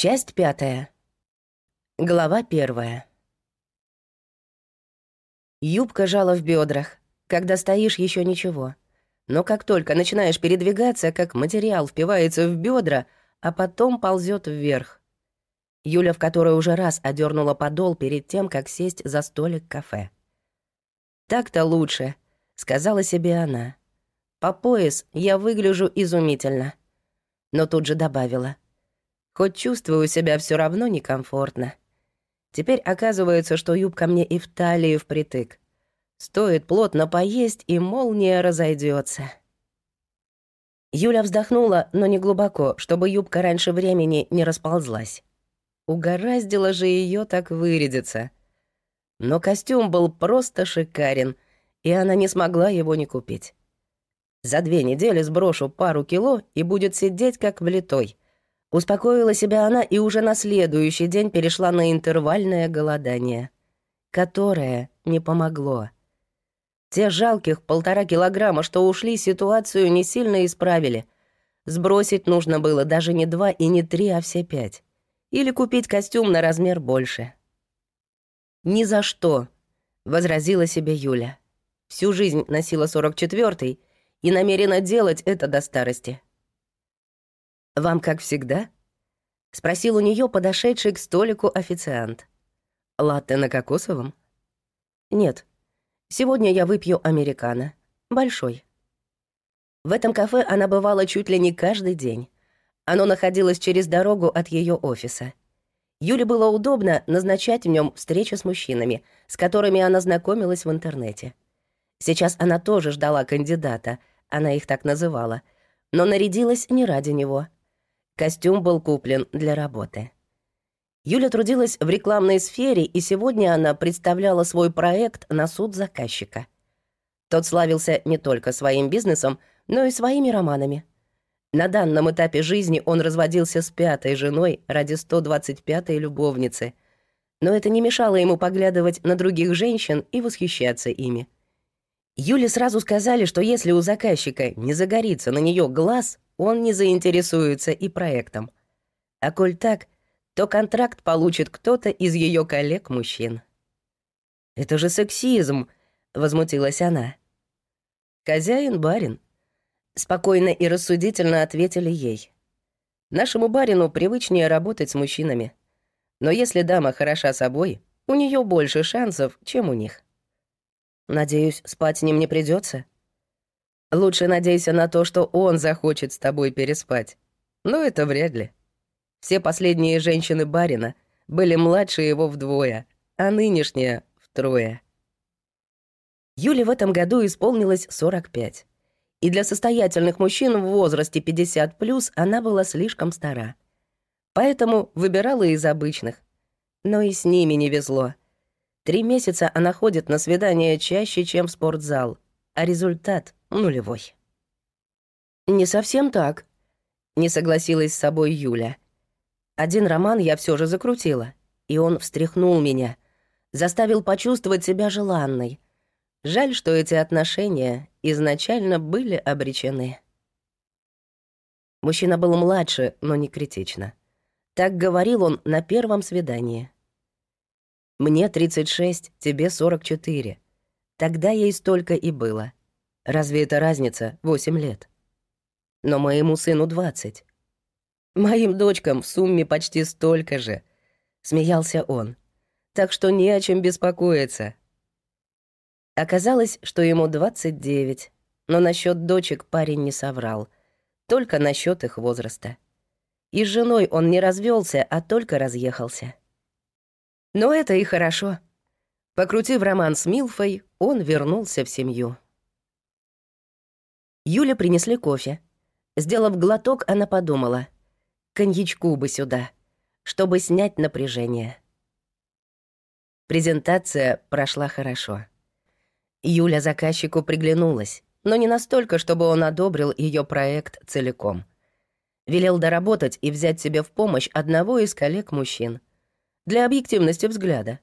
Часть пятая. Глава первая. Юбка жала в бедрах. Когда стоишь, еще ничего. Но как только начинаешь передвигаться, как материал впивается в бедра, а потом ползет вверх. Юля в которой уже раз одернула подол перед тем, как сесть за столик кафе. «Так-то лучше», — сказала себе она. «По пояс я выгляжу изумительно». Но тут же добавила — хоть чувствую себя все равно некомфортно. Теперь оказывается, что юбка мне и в талию впритык. Стоит плотно поесть, и молния разойдется. Юля вздохнула, но не глубоко, чтобы юбка раньше времени не расползлась. Угораздило же ее так вырядиться. Но костюм был просто шикарен, и она не смогла его не купить. За две недели сброшу пару кило и будет сидеть как влитой — Успокоила себя она и уже на следующий день перешла на интервальное голодание, которое не помогло. Те жалких полтора килограмма, что ушли, ситуацию не сильно исправили. Сбросить нужно было даже не два и не три, а все пять. Или купить костюм на размер больше. «Ни за что», — возразила себе Юля. Всю жизнь носила 44-й и намерена делать это до старости. «Вам как всегда?» — спросил у нее подошедший к столику официант. «Латте на кокосовом?» «Нет. Сегодня я выпью американо. Большой». В этом кафе она бывала чуть ли не каждый день. Оно находилось через дорогу от ее офиса. Юле было удобно назначать в нем встречи с мужчинами, с которыми она знакомилась в интернете. Сейчас она тоже ждала кандидата, она их так называла, но нарядилась не ради него — Костюм был куплен для работы. Юля трудилась в рекламной сфере, и сегодня она представляла свой проект на суд заказчика. Тот славился не только своим бизнесом, но и своими романами. На данном этапе жизни он разводился с пятой женой ради 125-й любовницы. Но это не мешало ему поглядывать на других женщин и восхищаться ими. Юле сразу сказали, что если у заказчика не загорится на нее глаз, он не заинтересуется и проектом. А коль так, то контракт получит кто-то из ее коллег-мужчин. «Это же сексизм!» — возмутилась она. «Хозяин барин», — спокойно и рассудительно ответили ей. «Нашему барину привычнее работать с мужчинами. Но если дама хороша собой, у нее больше шансов, чем у них. Надеюсь, спать с ним не придется. Лучше надейся на то, что он захочет с тобой переспать. Но это вряд ли. Все последние женщины барина были младше его вдвое, а нынешняя — втрое. Юле в этом году исполнилось 45. И для состоятельных мужчин в возрасте 50+, она была слишком стара. Поэтому выбирала из обычных. Но и с ними не везло. Три месяца она ходит на свидания чаще, чем в спортзал, а результат нулевой. «Не совсем так», — не согласилась с собой Юля. «Один роман я все же закрутила, и он встряхнул меня, заставил почувствовать себя желанной. Жаль, что эти отношения изначально были обречены». Мужчина был младше, но не критично. Так говорил он на первом свидании. «Мне 36, тебе 44. Тогда ей столько и было. Разве это разница восемь лет? Но моему сыну двадцать. Моим дочкам в сумме почти столько же. Смеялся он. Так что не о чем беспокоиться. Оказалось, что ему двадцать девять, но насчет дочек парень не соврал. Только насчет их возраста. И с женой он не развелся, а только разъехался. Но это и хорошо. Покрутив роман с Милфой, он вернулся в семью. Юле принесли кофе. Сделав глоток, она подумала. Коньячку бы сюда, чтобы снять напряжение. Презентация прошла хорошо. Юля заказчику приглянулась, но не настолько, чтобы он одобрил ее проект целиком. Велел доработать и взять себе в помощь одного из коллег-мужчин. Для объективности взгляда.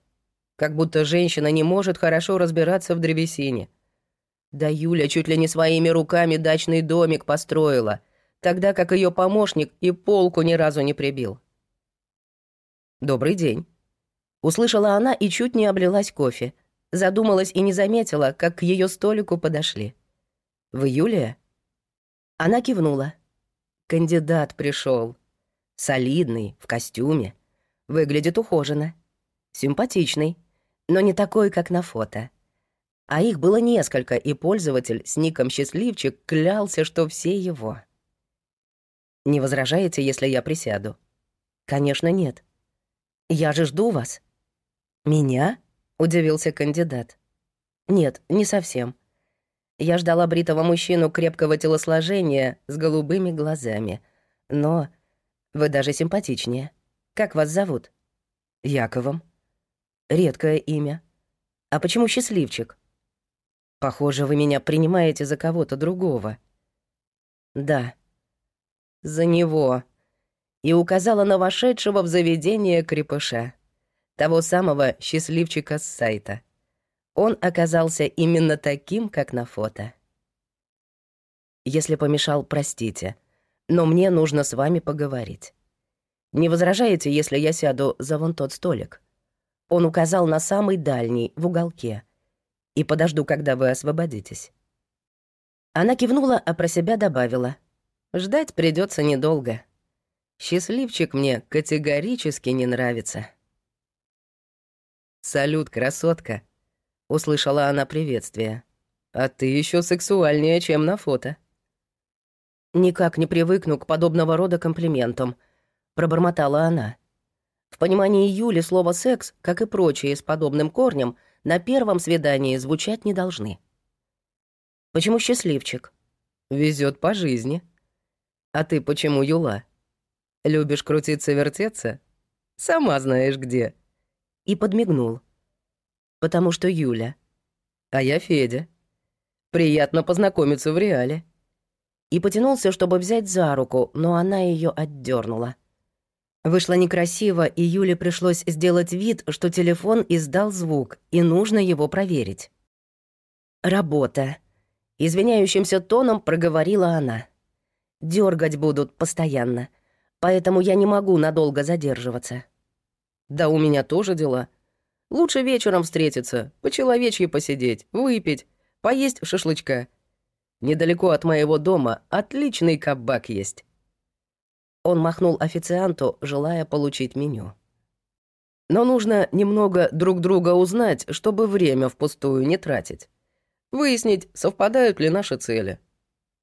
Как будто женщина не может хорошо разбираться в древесине — да Юля чуть ли не своими руками дачный домик построила, тогда как ее помощник и полку ни разу не прибил. «Добрый день». Услышала она и чуть не облилась кофе. Задумалась и не заметила, как к ее столику подошли. «Вы Юлия?» Она кивнула. Кандидат пришел, Солидный, в костюме. Выглядит ухоженно. Симпатичный, но не такой, как на фото. А их было несколько, и пользователь с ником «Счастливчик» клялся, что все его. «Не возражаете, если я присяду?» «Конечно, нет. Я же жду вас». «Меня?» — удивился кандидат. «Нет, не совсем. Я ждала бритого мужчину крепкого телосложения с голубыми глазами. Но вы даже симпатичнее. Как вас зовут? Яковом. Редкое имя. А почему счастливчик? Похоже, вы меня принимаете за кого-то другого. Да. За него. И указала на вошедшего в заведение крепыша. Того самого счастливчика с сайта. Он оказался именно таким, как на фото. Если помешал, простите, но мне нужно с вами поговорить. Не возражаете, если я сяду за вон тот столик? Он указал на самый дальний, в уголке. И подожду, когда вы освободитесь. Она кивнула, а про себя добавила. Ждать придется недолго. Счастливчик мне категорически не нравится. «Салют, красотка!» — услышала она приветствие. «А ты еще сексуальнее, чем на фото». «Никак не привыкну к подобного рода комплиментам», — пробормотала она. В понимании Юли слово «секс», как и прочие с подобным корнем, на первом свидании звучать не должны. «Почему счастливчик?» Везет по жизни». «А ты почему Юла? Любишь крутиться-вертеться? Сама знаешь где». И подмигнул потому что Юля. А я Федя. Приятно познакомиться в реале. И потянулся, чтобы взять за руку, но она ее отдернула. Вышло некрасиво, и Юле пришлось сделать вид, что телефон издал звук, и нужно его проверить. «Работа», — извиняющимся тоном проговорила она. Дергать будут постоянно, поэтому я не могу надолго задерживаться». «Да у меня тоже дела», Лучше вечером встретиться, по-человечьи посидеть, выпить, поесть шашлычка. Недалеко от моего дома отличный кабак есть». Он махнул официанту, желая получить меню. «Но нужно немного друг друга узнать, чтобы время впустую не тратить. Выяснить, совпадают ли наши цели.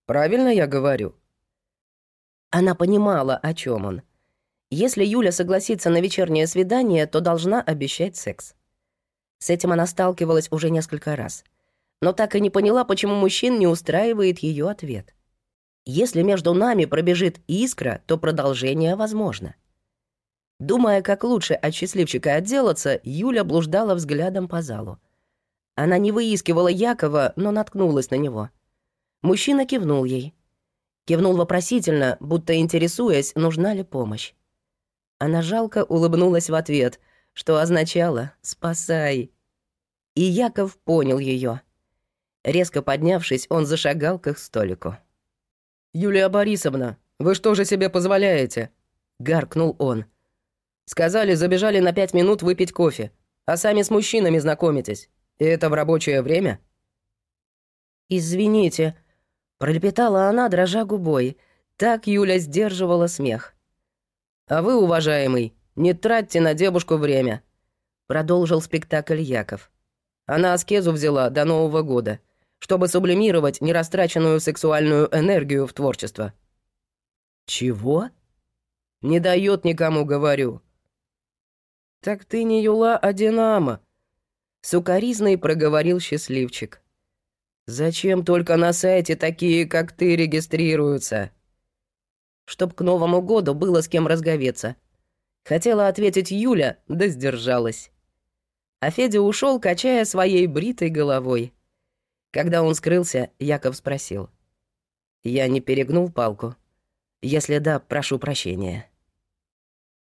Правильно я говорю?» Она понимала, о чем он. Если Юля согласится на вечернее свидание, то должна обещать секс. С этим она сталкивалась уже несколько раз. Но так и не поняла, почему мужчин не устраивает ее ответ. Если между нами пробежит искра, то продолжение возможно. Думая, как лучше от счастливчика отделаться, Юля блуждала взглядом по залу. Она не выискивала Якова, но наткнулась на него. Мужчина кивнул ей. Кивнул вопросительно, будто интересуясь, нужна ли помощь. Она жалко улыбнулась в ответ, что означало «спасай». И Яков понял ее. Резко поднявшись, он зашагал к их столику. «Юлия Борисовна, вы что же себе позволяете?» — гаркнул он. «Сказали, забежали на пять минут выпить кофе, а сами с мужчинами знакомитесь. И это в рабочее время?» «Извините», — пролепетала она, дрожа губой. Так Юля сдерживала смех. А вы, уважаемый, не тратьте на девушку время», — продолжил спектакль Яков. Она аскезу взяла до Нового года, чтобы сублимировать нерастраченную сексуальную энергию в творчество. «Чего?» «Не дает никому, говорю». «Так ты не Юла, а Динамо», — сукоризный проговорил счастливчик. «Зачем только на сайте такие, как ты, регистрируются?» чтоб к Новому году было с кем разговеться. Хотела ответить Юля, да сдержалась. А Федя ушел, качая своей бритой головой. Когда он скрылся, Яков спросил. «Я не перегнул палку? Если да, прошу прощения».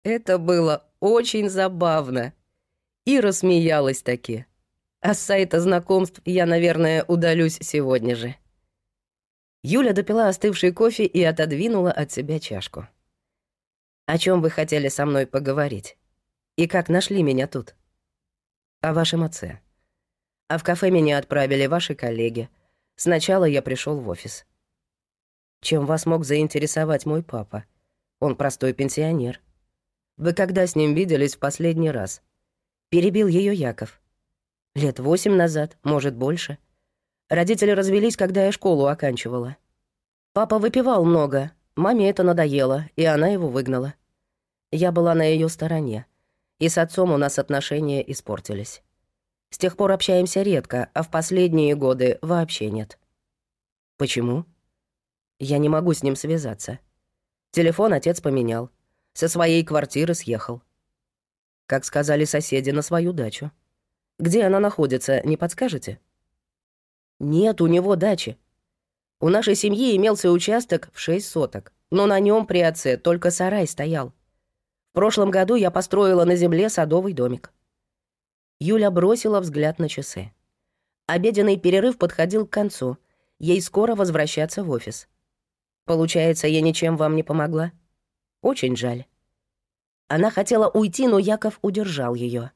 Это было очень забавно. И рассмеялась таки. А с сайта знакомств я, наверное, удалюсь сегодня же. Юля допила остывший кофе и отодвинула от себя чашку. «О чем вы хотели со мной поговорить?» И как нашли меня тут? О вашем отце. А в кафе меня отправили ваши коллеги. Сначала я пришел в офис. Чем вас мог заинтересовать мой папа? Он простой пенсионер. Вы когда с ним виделись в последний раз? Перебил ее Яков. Лет восемь назад, может, больше. Родители развелись, когда я школу оканчивала. Папа выпивал много, маме это надоело, и она его выгнала. Я была на ее стороне, и с отцом у нас отношения испортились. С тех пор общаемся редко, а в последние годы вообще нет. Почему? Я не могу с ним связаться. Телефон отец поменял. Со своей квартиры съехал. Как сказали соседи, на свою дачу. Где она находится, не подскажете? Нет у него дачи. У нашей семьи имелся участок в шесть соток, но на нем при отце только сарай стоял. В прошлом году я построила на земле садовый домик. Юля бросила взгляд на часы. Обеденный перерыв подходил к концу. Ей скоро возвращаться в офис. Получается, я ничем вам не помогла? Очень жаль. Она хотела уйти, но Яков удержал ее.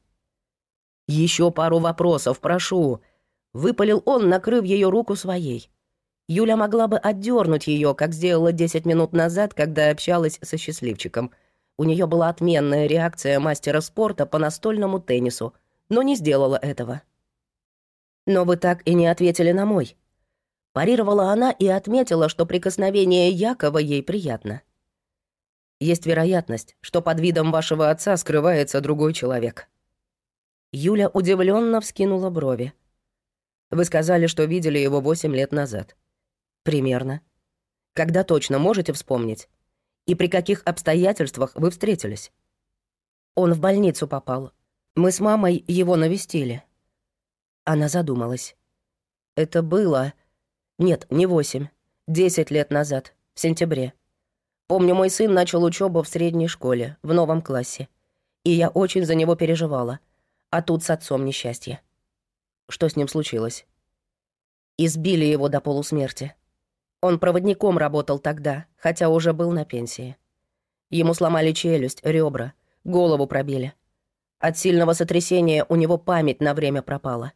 Еще пару вопросов, прошу», — выпалил он, накрыв ее руку своей. Юля могла бы отдернуть ее, как сделала 10 минут назад, когда общалась со счастливчиком. У нее была отменная реакция мастера спорта по настольному теннису, но не сделала этого. «Но вы так и не ответили на мой». Парировала она и отметила, что прикосновение Якова ей приятно. Есть вероятность, что под видом вашего отца скрывается другой человек». Юля удивленно вскинула брови. «Вы сказали, что видели его восемь лет назад». «Примерно. Когда точно можете вспомнить? И при каких обстоятельствах вы встретились?» «Он в больницу попал. Мы с мамой его навестили». Она задумалась. «Это было...» «Нет, не восемь. Десять лет назад, в сентябре. Помню, мой сын начал учебу в средней школе, в новом классе. И я очень за него переживала. А тут с отцом несчастье. Что с ним случилось? Избили его до полусмерти. Он проводником работал тогда, хотя уже был на пенсии. Ему сломали челюсть, ребра, голову пробили. От сильного сотрясения у него память на время пропала.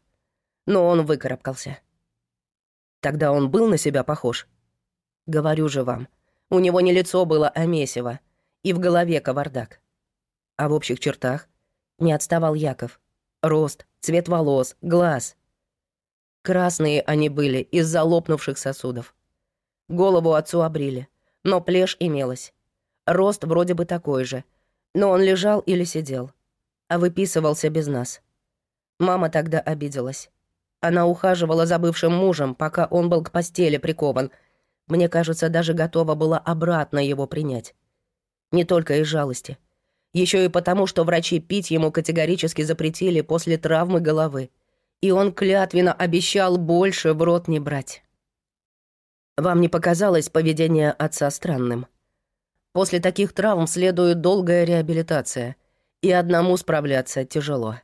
Но он выкарабкался. Тогда он был на себя похож? Говорю же вам, у него не лицо было, а месиво. И в голове кавардак. А в общих чертах не отставал Яков. Рост, цвет волос, глаз. Красные они были из-за лопнувших сосудов. Голову отцу обрили, но плешь имелась. Рост вроде бы такой же, но он лежал или сидел, а выписывался без нас. Мама тогда обиделась. Она ухаживала за бывшим мужем, пока он был к постели прикован — мне кажется, даже готова была обратно его принять. Не только из жалости. Еще и потому, что врачи пить ему категорически запретили после травмы головы. И он клятвенно обещал больше в рот не брать. Вам не показалось поведение отца странным? После таких травм следует долгая реабилитация, и одному справляться тяжело.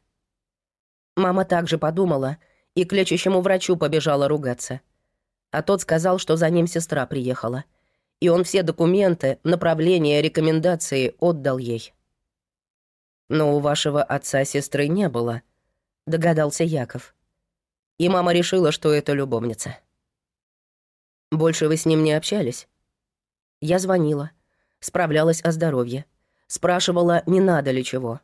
Мама также подумала и к лечащему врачу побежала ругаться — а тот сказал, что за ним сестра приехала. И он все документы, направления, рекомендации отдал ей. «Но у вашего отца сестры не было», — догадался Яков. И мама решила, что это любовница. «Больше вы с ним не общались?» Я звонила, справлялась о здоровье, спрашивала, не надо ли чего.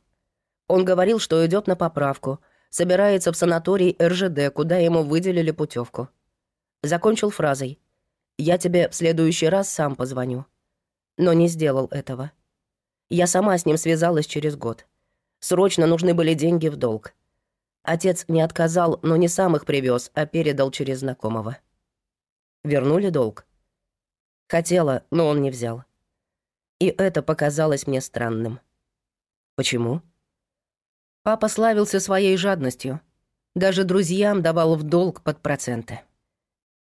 Он говорил, что идет на поправку, собирается в санаторий РЖД, куда ему выделили путевку. Закончил фразой «Я тебе в следующий раз сам позвоню». Но не сделал этого. Я сама с ним связалась через год. Срочно нужны были деньги в долг. Отец не отказал, но не сам их привез, а передал через знакомого. Вернули долг? Хотела, но он не взял. И это показалось мне странным. Почему? Папа славился своей жадностью. Даже друзьям давал в долг под проценты.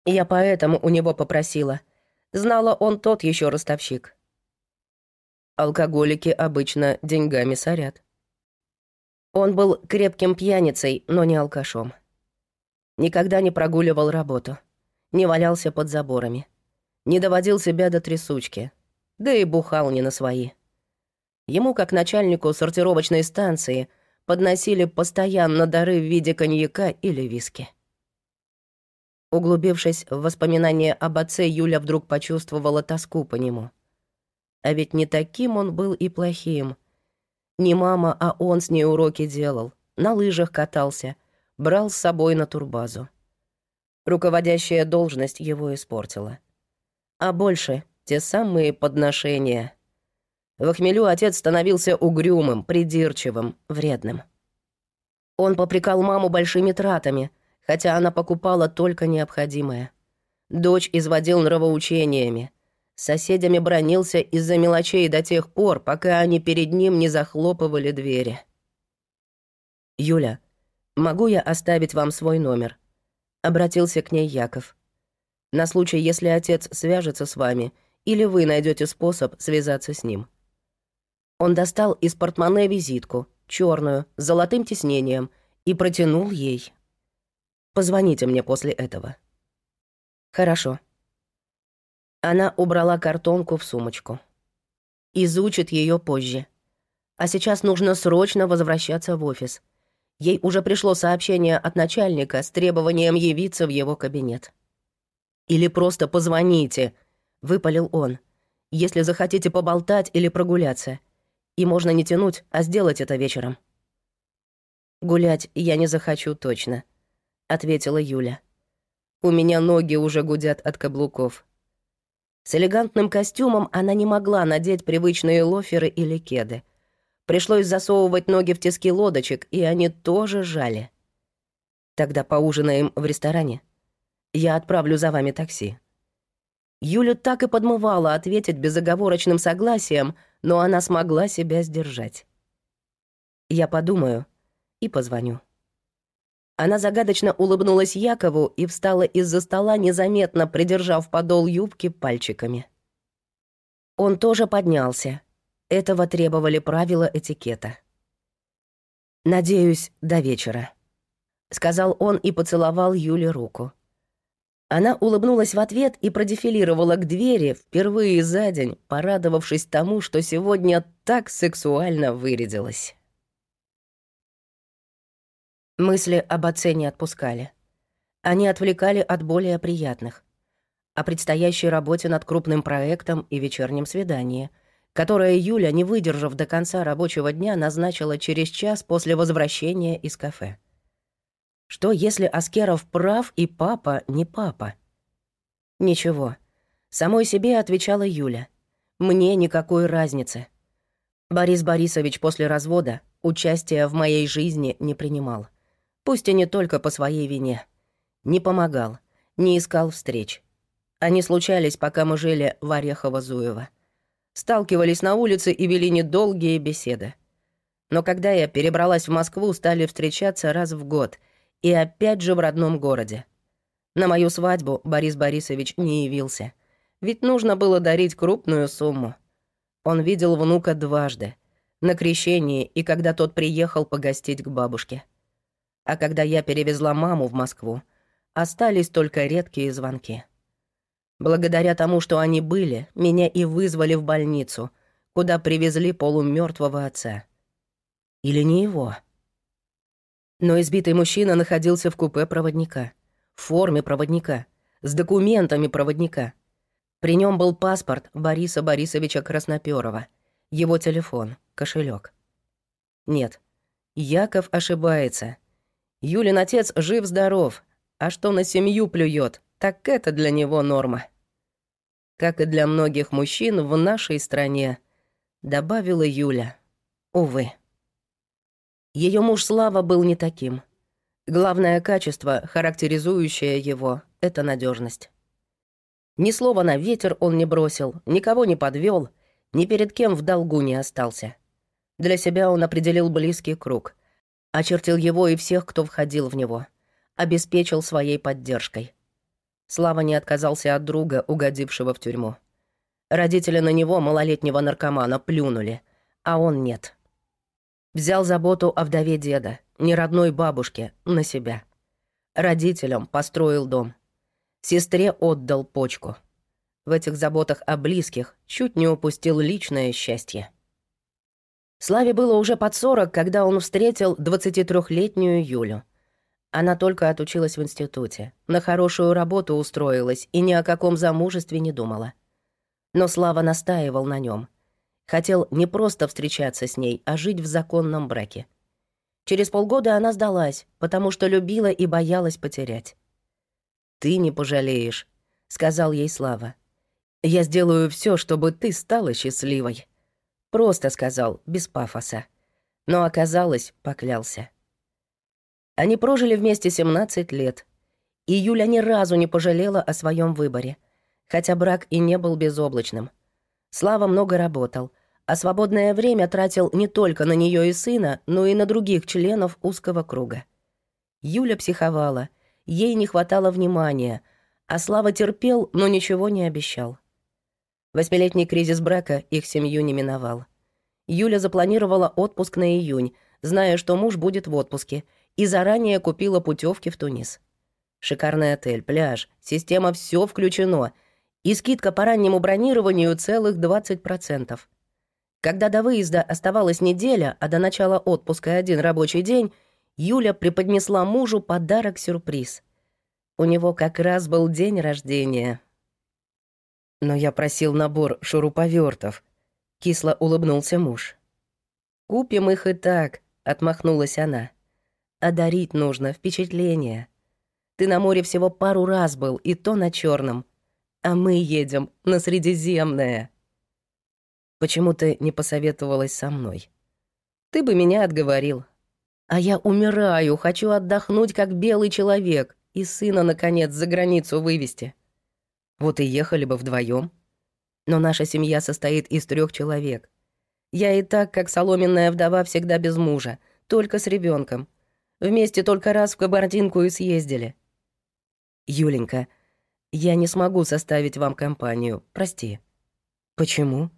Я поэтому у него попросила. Знала, он тот еще ростовщик. Алкоголики обычно деньгами сорят. Он был крепким пьяницей, но не алкашом. Никогда не прогуливал работу. Не валялся под заборами. Не доводил себя до трясучки. Да и бухал не на свои. Ему, как начальнику сортировочной станции, подносили постоянно дары в виде коньяка или виски. Углубившись в воспоминания об отце, Юля вдруг почувствовала тоску по нему. А ведь не таким он был и плохим. Не мама, а он с ней уроки делал, на лыжах катался, брал с собой на турбазу. Руководящая должность его испортила. А больше — те самые подношения. В хмелю отец становился угрюмым, придирчивым, вредным. Он попрекал маму большими тратами, хотя она покупала только необходимое. Дочь изводил нравоучениями. С соседями бронился из-за мелочей до тех пор, пока они перед ним не захлопывали двери. «Юля, могу я оставить вам свой номер?» Обратился к ней Яков. «На случай, если отец свяжется с вами, или вы найдете способ связаться с ним». Он достал из портмоне визитку, черную, с золотым тиснением, и протянул ей. «Позвоните мне после этого». «Хорошо». Она убрала картонку в сумочку. Изучит ее позже. А сейчас нужно срочно возвращаться в офис. Ей уже пришло сообщение от начальника с требованием явиться в его кабинет. «Или просто позвоните», — выпалил он, «если захотите поболтать или прогуляться. И можно не тянуть, а сделать это вечером». «Гулять я не захочу точно», — ответила Юля. «У меня ноги уже гудят от каблуков». С элегантным костюмом она не могла надеть привычные лоферы или кеды. Пришлось засовывать ноги в тиски лодочек, и они тоже жали. Тогда поужинаем в ресторане. Я отправлю за вами такси. Юлю так и подмывала ответить безоговорочным согласием, но она смогла себя сдержать. Я подумаю и позвоню. Она загадочно улыбнулась Якову и встала из-за стола, незаметно придержав подол юбки пальчиками. Он тоже поднялся, этого требовали правила этикета. «Надеюсь, до вечера», — сказал он и поцеловал Юле руку. Она улыбнулась в ответ и продефилировала к двери впервые за день, порадовавшись тому, что сегодня так сексуально вырядилась. Мысли об отце не отпускали. Они отвлекали от более приятных. О предстоящей работе над крупным проектом и вечернем свидании — которое Юля, не выдержав до конца рабочего дня, назначила через час после возвращения из кафе. Что, если Аскеров прав и папа не папа? Ничего. Самой себе отвечала Юля. Мне никакой разницы. Борис Борисович после развода участия в моей жизни не принимал. Пусть и не только по своей вине. Не помогал, не искал встреч. Они случались, пока мы жили в Орехово-Зуево сталкивались на улице и вели недолгие беседы. Но когда я перебралась в Москву, стали встречаться раз в год, и опять же в родном городе. На мою свадьбу Борис Борисович не явился, ведь нужно было дарить крупную сумму. Он видел внука дважды, на крещении и когда тот приехал погостить к бабушке. А когда я перевезла маму в Москву, остались только редкие звонки. Благодаря тому, что они были, меня и вызвали в больницу, куда привезли полумертвого отца. Или не его. Но избитый мужчина находился в купе проводника, в форме проводника, с документами проводника. При нем был паспорт Бориса Борисовича Красноперова, его телефон, кошелек. Нет, Яков ошибается. Юлин отец жив-здоров, а что на семью плюет, так это для него норма. Как и для многих мужчин в нашей стране, добавила Юля. Увы. Ее муж Слава был не таким. Главное качество, характеризующее его, — это надежность. Ни слова на ветер он не бросил, никого не подвел, ни перед кем в долгу не остался. Для себя он определил близкий круг, очертил его и всех, кто входил в него, обеспечил своей поддержкой — Слава не отказался от друга, угодившего в тюрьму. Родители на него, малолетнего наркомана, плюнули, а он нет. Взял заботу о вдове деда, неродной бабушке, на себя. Родителям построил дом. Сестре отдал почку. В этих заботах о близких чуть не упустил личное счастье. Славе было уже под сорок, когда он встретил 23-летнюю Юлю. Она только отучилась в институте, на хорошую работу устроилась и ни о каком замужестве не думала. Но Слава настаивал на нем. Хотел не просто встречаться с ней, а жить в законном браке. Через полгода она сдалась, потому что любила и боялась потерять. «Ты не пожалеешь», — сказал ей Слава. «Я сделаю все, чтобы ты стала счастливой». Просто сказал, без пафоса. Но оказалось, поклялся. Они прожили вместе 17 лет. И Юля ни разу не пожалела о своем выборе. Хотя брак и не был безоблачным. Слава много работал, а свободное время тратил не только на нее и сына, но и на других членов узкого круга. Юля психовала, ей не хватало внимания, а Слава терпел, но ничего не обещал. Восьмилетний кризис брака их семью не миновал. Юля запланировала отпуск на июнь, зная, что муж будет в отпуске — и заранее купила путевки в Тунис. Шикарный отель, пляж, система все включено, и скидка по раннему бронированию целых 20%. Когда до выезда оставалась неделя, а до начала отпуска один рабочий день, Юля преподнесла мужу подарок-сюрприз. У него как раз был день рождения. Но я просил набор шуруповертов. Кисло улыбнулся муж. «Купим их и так», — отмахнулась она. А дарить нужно впечатление. Ты на море всего пару раз был, и то на черном, А мы едем на Средиземное. Почему ты не посоветовалась со мной? Ты бы меня отговорил. А я умираю, хочу отдохнуть, как белый человек, и сына, наконец, за границу вывести. Вот и ехали бы вдвоем. Но наша семья состоит из трех человек. Я и так, как соломенная вдова, всегда без мужа, только с ребенком. Вместе только раз в Кабардинку и съездили. Юленька, я не смогу составить вам компанию, прости. Почему?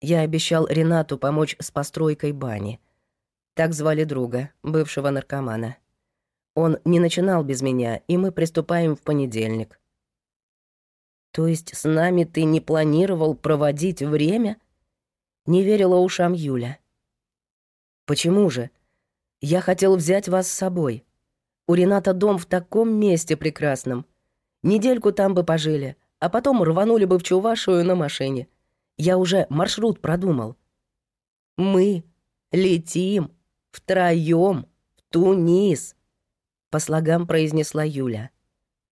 Я обещал Ренату помочь с постройкой бани. Так звали друга, бывшего наркомана. Он не начинал без меня, и мы приступаем в понедельник. То есть с нами ты не планировал проводить время? Не верила ушам Юля. Почему же? Я хотел взять вас с собой. У Рената дом в таком месте прекрасном. Недельку там бы пожили, а потом рванули бы в Чувашию на машине. Я уже маршрут продумал. Мы летим втроем в Тунис, по слогам произнесла Юля.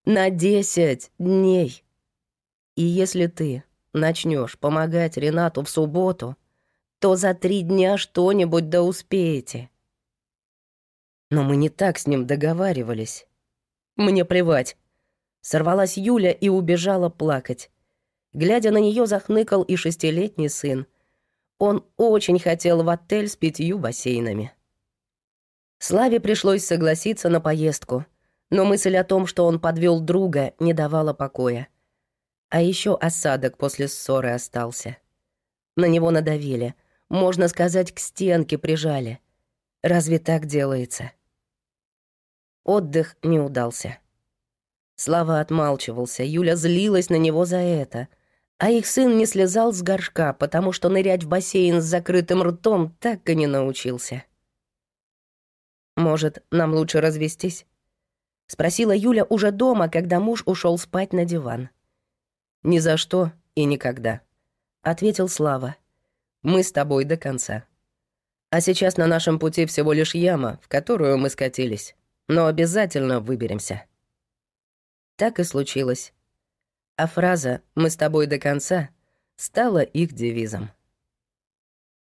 На десять дней. И если ты начнешь помогать Ренату в субботу, то за три дня что-нибудь да успеете. Но мы не так с ним договаривались. Мне плевать. Сорвалась Юля и убежала плакать. Глядя на нее, захныкал и шестилетний сын. Он очень хотел в отель с пятью бассейнами. Славе пришлось согласиться на поездку, но мысль о том, что он подвел друга, не давала покоя. А еще осадок после ссоры остался. На него надавили, можно сказать, к стенке прижали. Разве так делается? Отдых не удался. Слава отмалчивался, Юля злилась на него за это. А их сын не слезал с горшка, потому что нырять в бассейн с закрытым ртом так и не научился. «Может, нам лучше развестись?» — спросила Юля уже дома, когда муж ушел спать на диван. «Ни за что и никогда», — ответил Слава. «Мы с тобой до конца. А сейчас на нашем пути всего лишь яма, в которую мы скатились но обязательно выберемся». Так и случилось. А фраза «мы с тобой до конца» стала их девизом.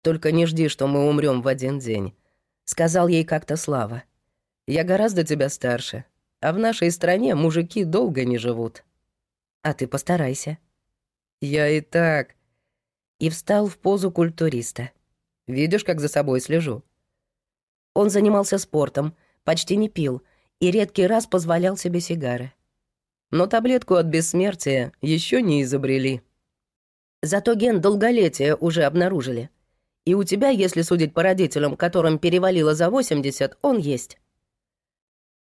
«Только не жди, что мы умрем в один день», — сказал ей как-то Слава. «Я гораздо тебя старше, а в нашей стране мужики долго не живут. А ты постарайся». «Я и так...» И встал в позу культуриста. «Видишь, как за собой слежу?» Он занимался спортом — почти не пил и редкий раз позволял себе сигары. Но таблетку от бессмертия еще не изобрели. Зато ген долголетия уже обнаружили. И у тебя, если судить по родителям, которым перевалило за 80, он есть.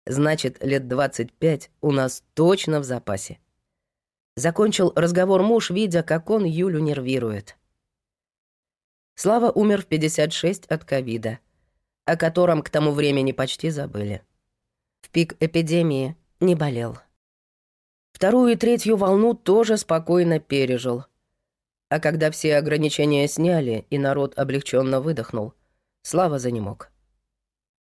Значит, лет 25 у нас точно в запасе. Закончил разговор муж, видя, как он Юлю нервирует. Слава умер в 56 от ковида, о котором к тому времени почти забыли. В пик эпидемии не болел. Вторую и третью волну тоже спокойно пережил. А когда все ограничения сняли и народ облегченно выдохнул, Слава за не мог.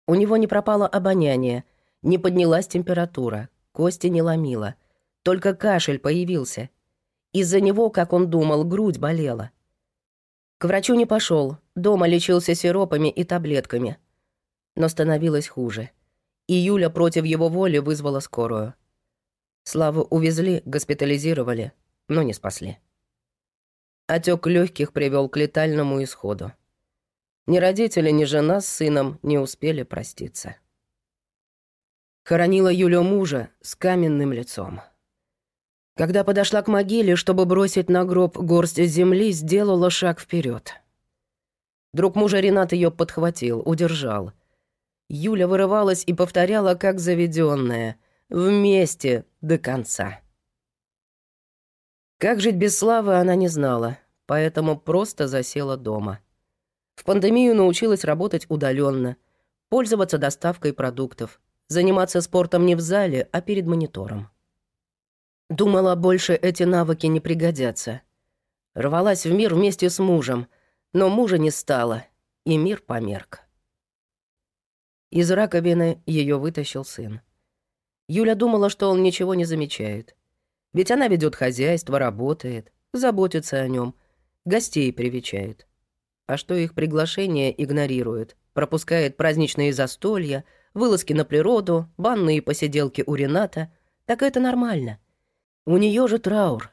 У него не пропало обоняние, не поднялась температура, кости не ломило, только кашель появился. Из-за него, как он думал, грудь болела. К врачу не пошел, дома лечился сиропами и таблетками. Но становилось хуже. И Юля против его воли вызвала скорую. Славу увезли, госпитализировали, но не спасли. Отек легких привел к летальному исходу. Ни родители, ни жена с сыном не успели проститься. Хоронила Юля мужа с каменным лицом. Когда подошла к могиле, чтобы бросить на гроб горсть земли, сделала шаг вперед. Друг мужа Ренат ее подхватил, удержал. Юля вырывалась и повторяла, как заведенная, вместе до конца. Как жить без славы, она не знала, поэтому просто засела дома. В пандемию научилась работать удаленно, пользоваться доставкой продуктов, заниматься спортом не в зале, а перед монитором. Думала, больше эти навыки не пригодятся. Рвалась в мир вместе с мужем, но мужа не стало, и мир померк. Из раковины ее вытащил сын. Юля думала, что он ничего не замечает. Ведь она ведет хозяйство, работает, заботится о нем, гостей привечает. А что их приглашение игнорирует, пропускает праздничные застолья, вылазки на природу, банные посиделки у Рената, так это нормально — у нее же траур.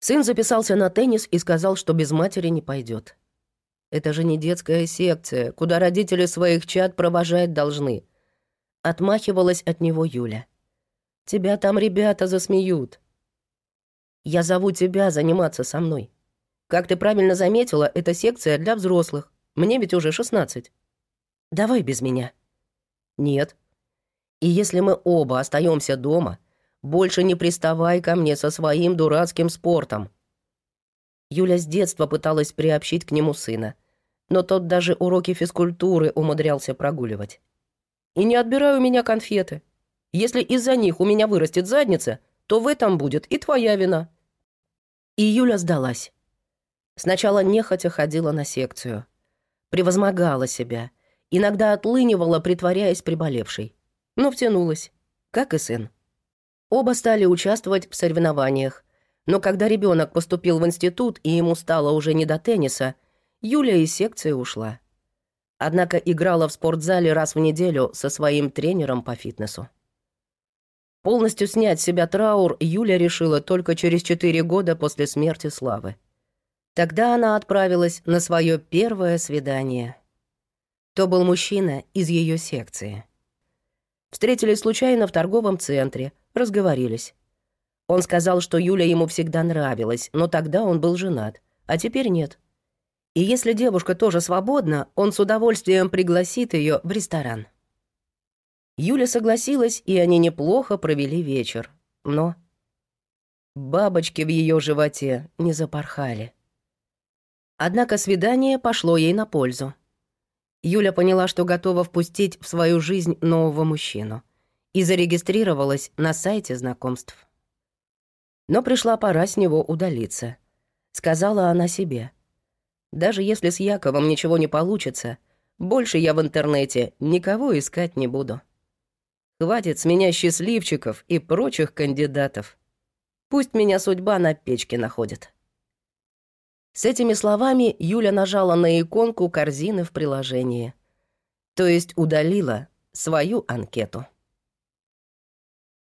Сын записался на теннис и сказал, что без матери не пойдет. Это же не детская секция, куда родители своих чад провожать должны. Отмахивалась от него Юля. Тебя там ребята засмеют. Я зову тебя заниматься со мной. Как ты правильно заметила, это секция для взрослых. Мне ведь уже 16. Давай без меня. Нет. И если мы оба остаемся дома, больше не приставай ко мне со своим дурацким спортом». Юля с детства пыталась приобщить к нему сына, но тот даже уроки физкультуры умудрялся прогуливать. «И не отбирай у меня конфеты. Если из-за них у меня вырастет задница, то в этом будет и твоя вина». И Юля сдалась. Сначала нехотя ходила на секцию. Превозмогала себя. Иногда отлынивала, притворяясь приболевшей. Но втянулась, как и сын. Оба стали участвовать в соревнованиях. Но когда ребенок поступил в институт и ему стало уже не до тенниса, Юля из секции ушла. Однако играла в спортзале раз в неделю со своим тренером по фитнесу. Полностью снять себя траур Юля решила только через четыре года после смерти Славы. Тогда она отправилась на свое первое свидание. То был мужчина из ее секции. Встретились случайно в торговом центре, Разговорились. Он сказал, что Юля ему всегда нравилась, но тогда он был женат, а теперь нет. И если девушка тоже свободна, он с удовольствием пригласит ее в ресторан. Юля согласилась, и они неплохо провели вечер. Но бабочки в ее животе не запорхали. Однако свидание пошло ей на пользу. Юля поняла, что готова впустить в свою жизнь нового мужчину и зарегистрировалась на сайте знакомств. Но пришла пора с него удалиться. Сказала она себе. Даже если с Яковом ничего не получится, больше я в интернете никого искать не буду. Хватит с меня счастливчиков и прочих кандидатов. Пусть меня судьба на печке находит. С этими словами Юля нажала на иконку корзины в приложении. То есть удалила свою анкету.